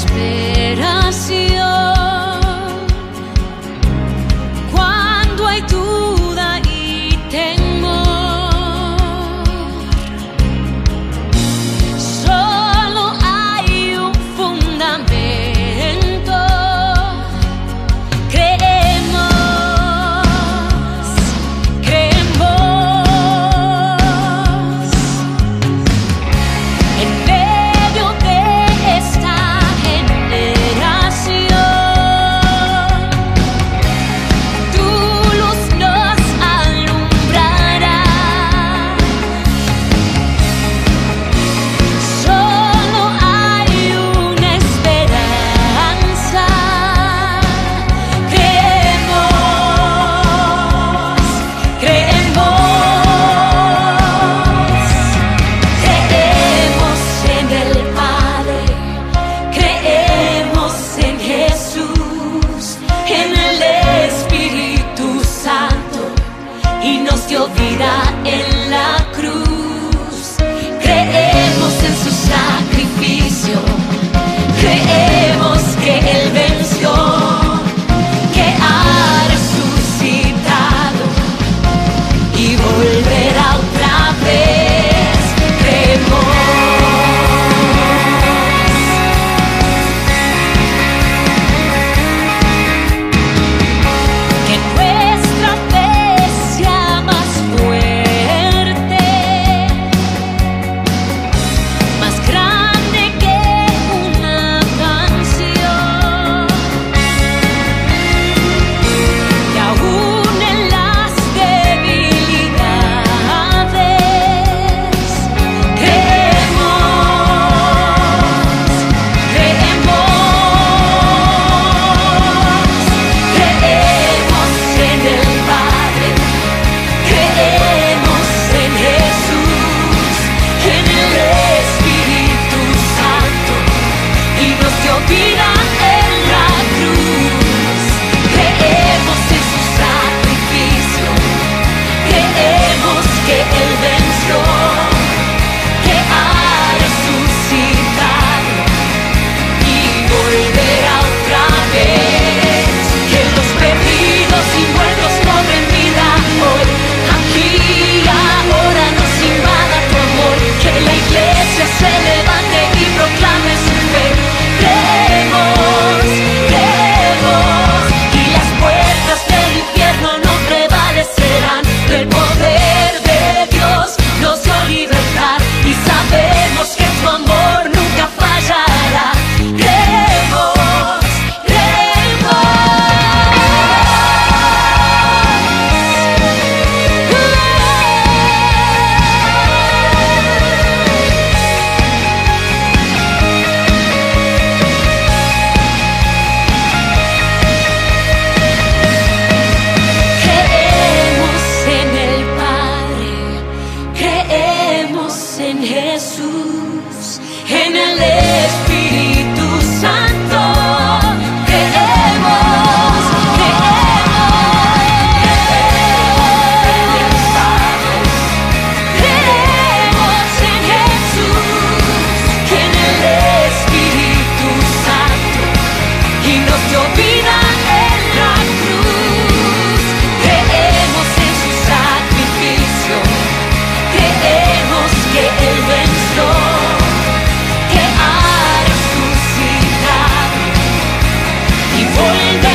space. en Jesús, en el y voy